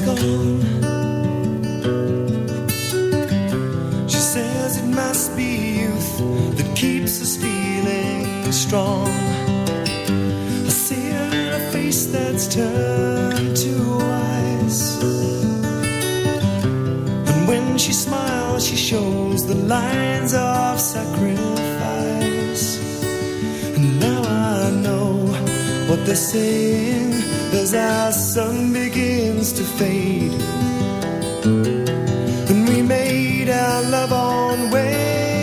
gone. She says it must be youth that keeps us feeling strong. I see her in a face that's turned to ice. And when she smiles, she shows the lines of sacrifice. the same saying as our sun begins to fade. And we made our love on wasteland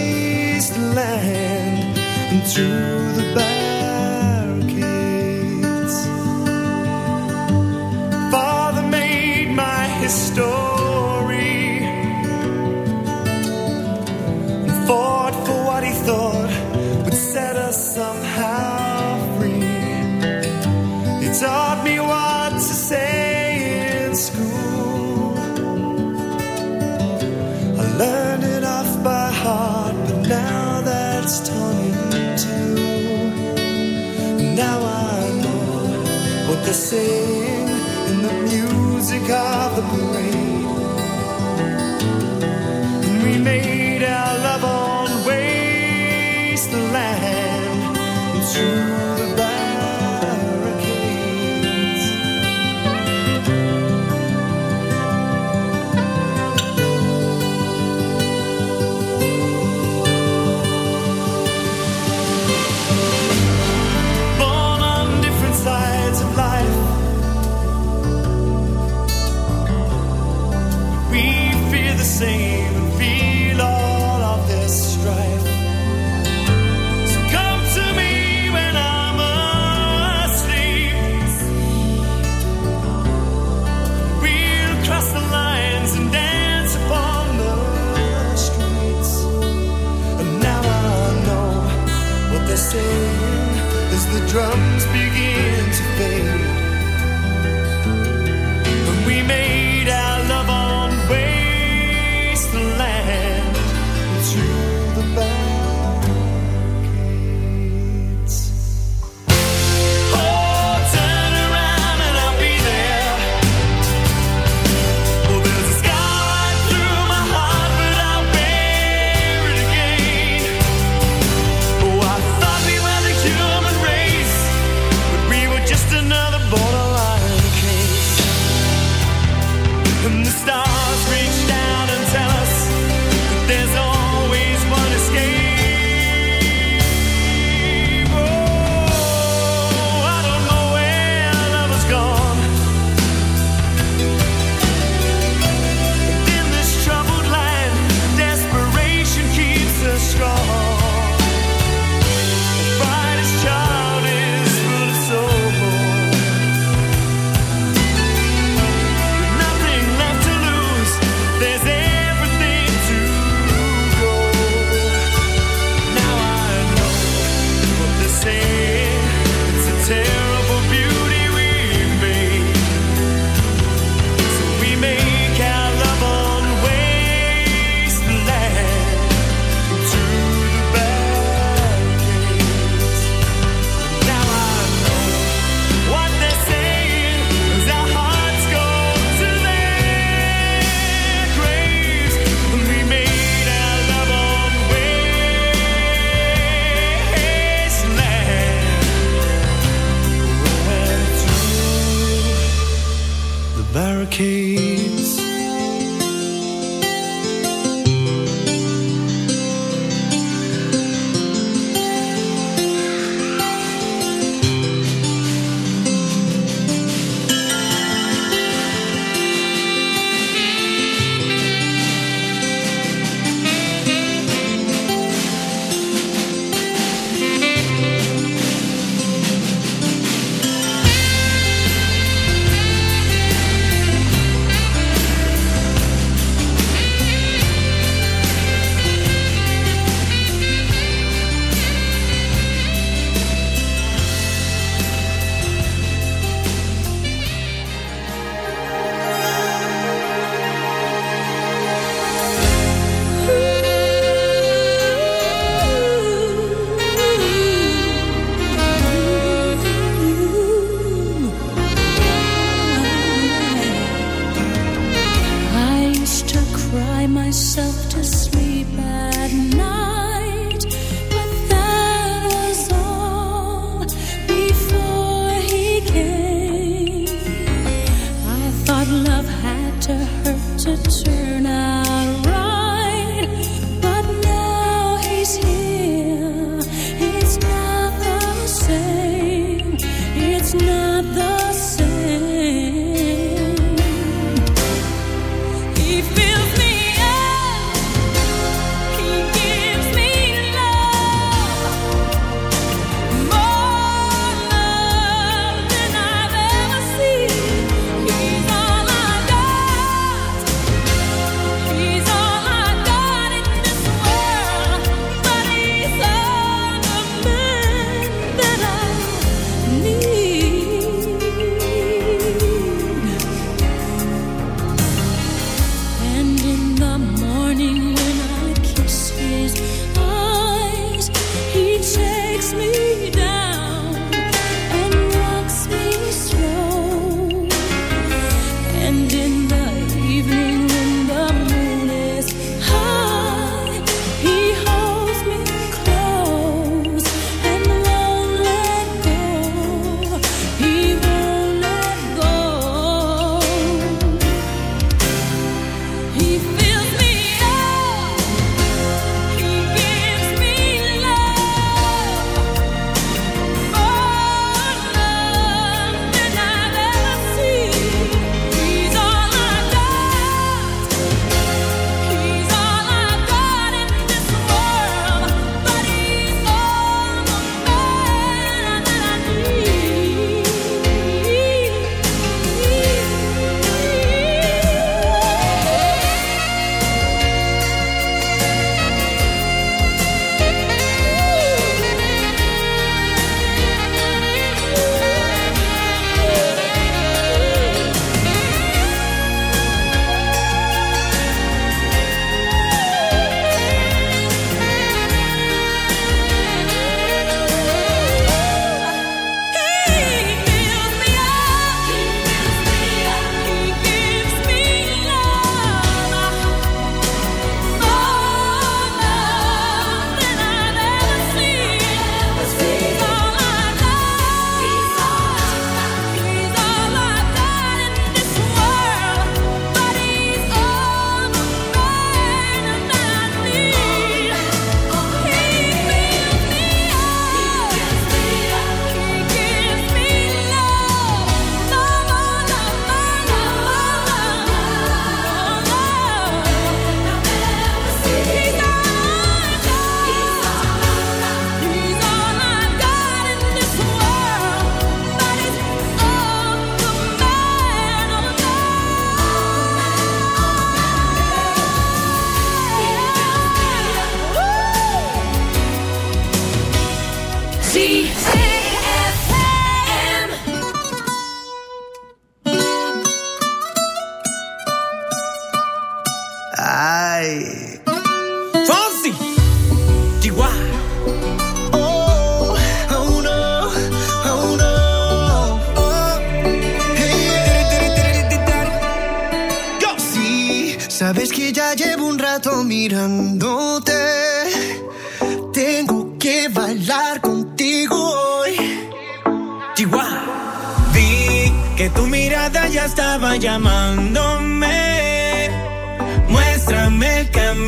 and through the barricades. Father made my history. in school. I learned it off by heart, but now that's torn in two. Now I know what they're saying in the music of the brain. drum. Ay. Fonsi. Oh, oh oh. Hey. Sabes que ya llevo un rato mirándote. Tengo que bailar contigo hoy. Chihuahua. Vi que tu mirada ya estaba llamándome.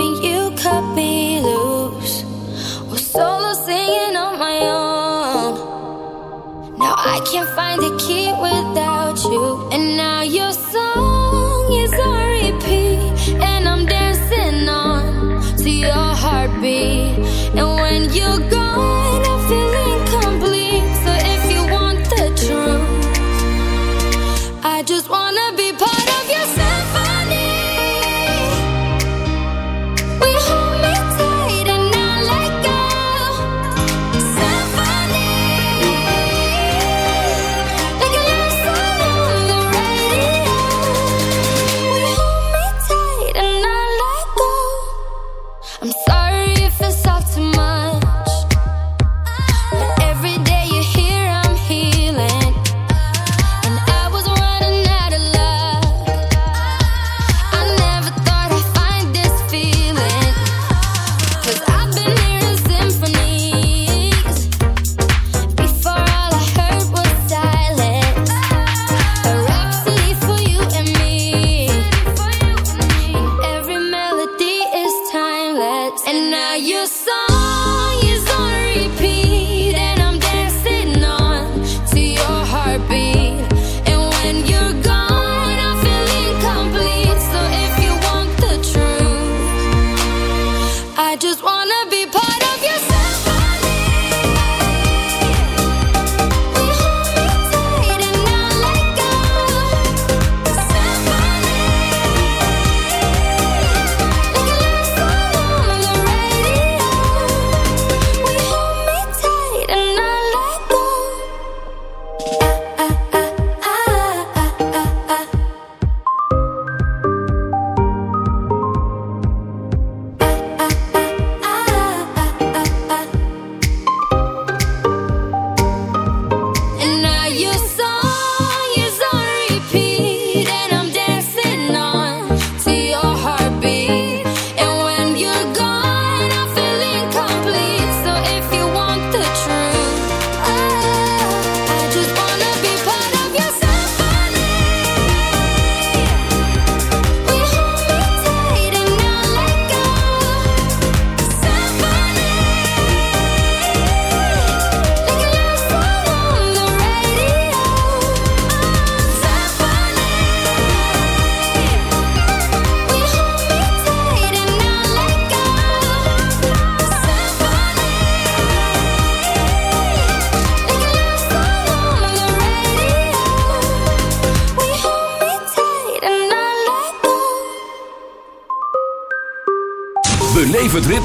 me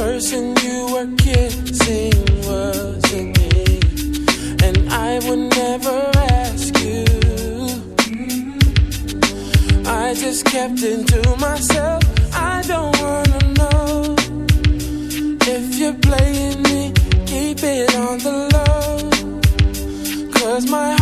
Person you were kissing wasn't me. And I would never ask you. I just kept it to myself. I don't wanna know if you're playing me. Keep it on the low. Cause my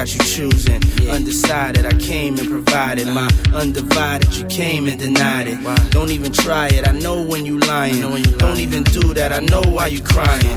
got you choosing. Undecided, I came and provided my undivided. You came and denied it. Don't even try it. I know when you lying. Don't even do that. I know why you crying.